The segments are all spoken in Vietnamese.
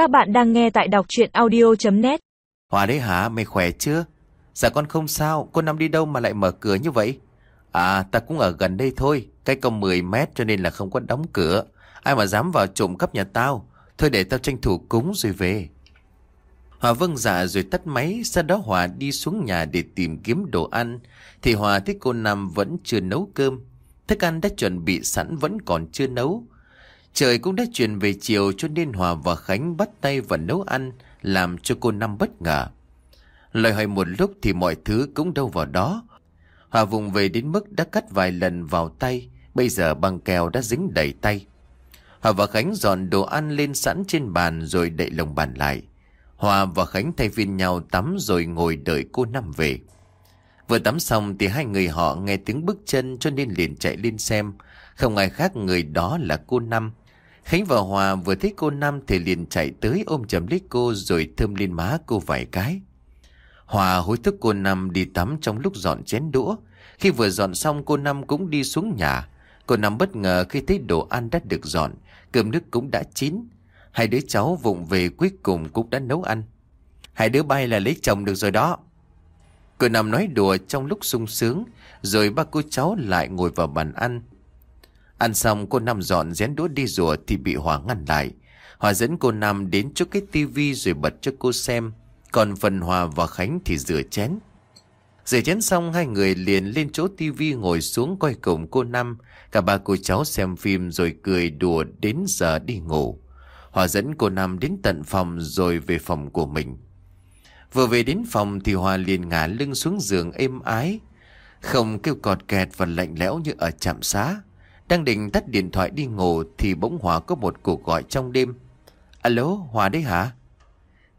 Các bạn đang nghe tại đọc chuyện audio.net Hòa đấy hả? Mày khỏe chưa? Dạ con không sao, cô Năm đi đâu mà lại mở cửa như vậy? À, ta cũng ở gần đây thôi, cách công 10 mét cho nên là không có đóng cửa. Ai mà dám vào trộm cắp nhà tao? Thôi để tao tranh thủ cúng rồi về. Hòa vâng dạ rồi tắt máy, sau đó Hòa đi xuống nhà để tìm kiếm đồ ăn. Thì Hòa thấy cô Nam vẫn chưa nấu cơm. Thức ăn đã chuẩn bị sẵn vẫn còn chưa nấu. Trời cũng đã chuyển về chiều cho nên Hòa và Khánh bắt tay và nấu ăn, làm cho cô Năm bất ngờ. Lời hỏi một lúc thì mọi thứ cũng đâu vào đó. Hòa vùng về đến mức đã cắt vài lần vào tay, bây giờ băng keo đã dính đầy tay. Hòa và Khánh dọn đồ ăn lên sẵn trên bàn rồi đậy lồng bàn lại. Hòa và Khánh thay phiên nhau tắm rồi ngồi đợi cô Năm về. Vừa tắm xong thì hai người họ nghe tiếng bước chân cho nên liền chạy lên xem. Không ai khác người đó là cô Năm. Khánh và Hòa vừa thấy cô Nam thì liền chạy tới ôm chầm lấy cô rồi thơm lên má cô vài cái. Hòa hối thúc cô Nam đi tắm trong lúc dọn chén đũa. Khi vừa dọn xong cô Nam cũng đi xuống nhà. Cô Nam bất ngờ khi thấy đồ ăn đã được dọn, cơm nước cũng đã chín. Hai đứa cháu vụng về cuối cùng cũng đã nấu ăn. Hai đứa bay là lấy chồng được rồi đó. Cô Nam nói đùa trong lúc sung sướng, rồi ba cô cháu lại ngồi vào bàn ăn. Ăn xong, cô Năm dọn rén đũa đi rùa thì bị Hòa ngăn lại. Hòa dẫn cô Năm đến trước cái tivi rồi bật cho cô xem. Còn phần Hòa và Khánh thì rửa chén. Rửa chén xong, hai người liền lên chỗ tivi ngồi xuống coi cùng cô Năm. Cả ba cô cháu xem phim rồi cười đùa đến giờ đi ngủ. Hòa dẫn cô Năm đến tận phòng rồi về phòng của mình. Vừa về đến phòng thì Hòa liền ngả lưng xuống giường êm ái. Không kêu cọt kẹt và lạnh lẽo như ở trạm xá. Đang định tắt điện thoại đi ngủ thì bỗng Hòa có một cuộc gọi trong đêm. Alo, Hòa đấy hả?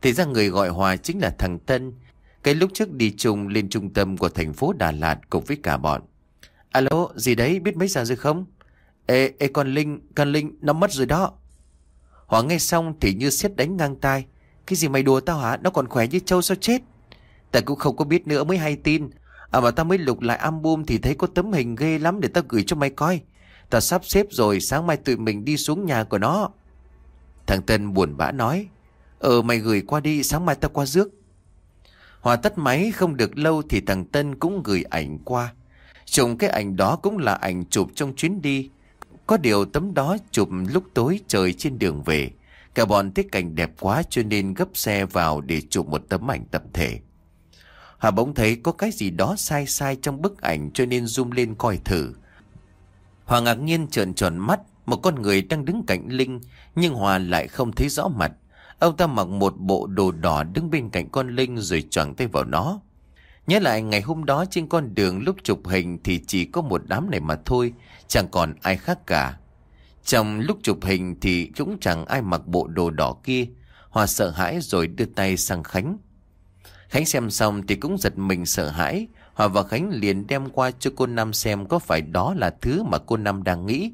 Thì ra người gọi Hòa chính là thằng Tân. Cái lúc trước đi chung lên trung tâm của thành phố Đà Lạt cùng với cả bọn. Alo, gì đấy, biết mấy giờ rồi không? Ê, ê con Linh, con Linh, nó mất rồi đó. Hòa nghe xong thì như xét đánh ngang tai. Cái gì mày đùa tao hả? Nó còn khỏe như trâu sao chết? Ta cũng không có biết nữa mới hay tin. À mà tao mới lục lại album thì thấy có tấm hình ghê lắm để tao gửi cho mày coi ta sắp xếp rồi sáng mai tụi mình đi xuống nhà của nó. Thằng Tân buồn bã nói. Ờ mày gửi qua đi, sáng mai ta qua rước. Hòa tắt máy, không được lâu thì thằng Tân cũng gửi ảnh qua. Trùng cái ảnh đó cũng là ảnh chụp trong chuyến đi. Có điều tấm đó chụp lúc tối trời trên đường về. Cả bọn thích cảnh đẹp quá cho nên gấp xe vào để chụp một tấm ảnh tập thể. Hòa bỗng thấy có cái gì đó sai sai trong bức ảnh cho nên zoom lên coi thử. Hòa ngạc nhiên trợn tròn mắt, một con người đang đứng cạnh Linh, nhưng Hòa lại không thấy rõ mặt. Ông ta mặc một bộ đồ đỏ đứng bên cạnh con Linh rồi choàng tay vào nó. Nhớ lại ngày hôm đó trên con đường lúc chụp hình thì chỉ có một đám này mà thôi, chẳng còn ai khác cả. Trong lúc chụp hình thì cũng chẳng ai mặc bộ đồ đỏ kia. Hòa sợ hãi rồi đưa tay sang Khánh. Khánh xem xong thì cũng giật mình sợ hãi. Hòa và Khánh liền đem qua cho cô Năm xem có phải đó là thứ mà cô Năm đang nghĩ.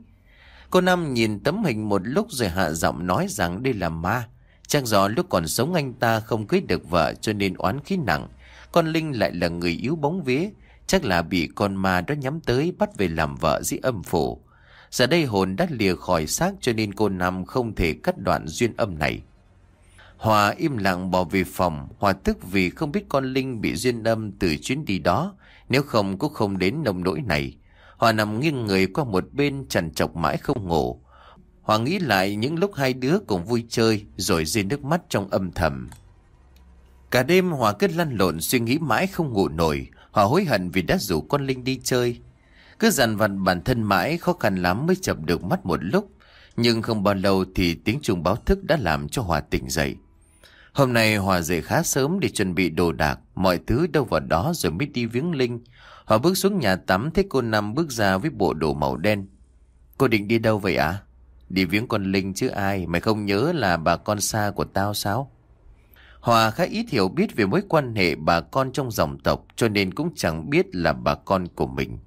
Cô Năm nhìn tấm hình một lúc rồi hạ giọng nói rằng đây là ma. Chắc do lúc còn sống anh ta không cưới được vợ cho nên oán khí nặng. Con Linh lại là người yếu bóng vía. Chắc là bị con ma đó nhắm tới bắt về làm vợ dĩ âm phủ. Giờ đây hồn đã lìa khỏi xác cho nên cô Năm không thể cắt đoạn duyên âm này. Hòa im lặng bỏ về phòng, Hòa tức vì không biết con Linh bị duyên âm từ chuyến đi đó, nếu không cũng không đến nông nỗi này. Hòa nằm nghiêng người qua một bên trằn trọc mãi không ngủ. Hòa nghĩ lại những lúc hai đứa cùng vui chơi rồi rơi nước mắt trong âm thầm. Cả đêm Hòa cứ lăn lộn suy nghĩ mãi không ngủ nổi, Hòa hối hận vì đã rủ con Linh đi chơi. Cứ dằn vặt bản thân mãi khó khăn lắm mới chập được mắt một lúc. Nhưng không bao lâu thì tiếng chuông báo thức đã làm cho Hòa tỉnh dậy. Hôm nay Hòa dậy khá sớm để chuẩn bị đồ đạc, mọi thứ đâu vào đó rồi mới đi viếng Linh. Hòa bước xuống nhà tắm thấy cô Năm bước ra với bộ đồ màu đen. Cô định đi đâu vậy ạ? À? Đi viếng con Linh chứ ai, mày không nhớ là bà con xa của tao sao? Hòa khá ít hiểu biết về mối quan hệ bà con trong dòng tộc cho nên cũng chẳng biết là bà con của mình.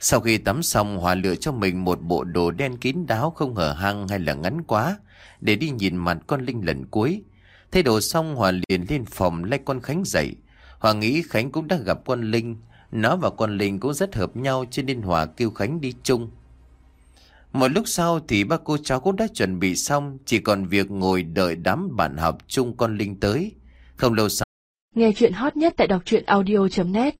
Sau khi tắm xong Hòa lựa cho mình một bộ đồ đen kín đáo không hở hang hay là ngắn quá để đi nhìn mặt con Linh lần cuối. Thay đồ xong Hòa liền lên phòng lấy con Khánh dậy. Hòa nghĩ Khánh cũng đã gặp con Linh. Nó và con Linh cũng rất hợp nhau cho nên Hòa kêu Khánh đi chung. Một lúc sau thì ba cô cháu cũng đã chuẩn bị xong, chỉ còn việc ngồi đợi đám bạn học chung con Linh tới. Không lâu sau. Nghe chuyện hot nhất tại đọc truyện audio.net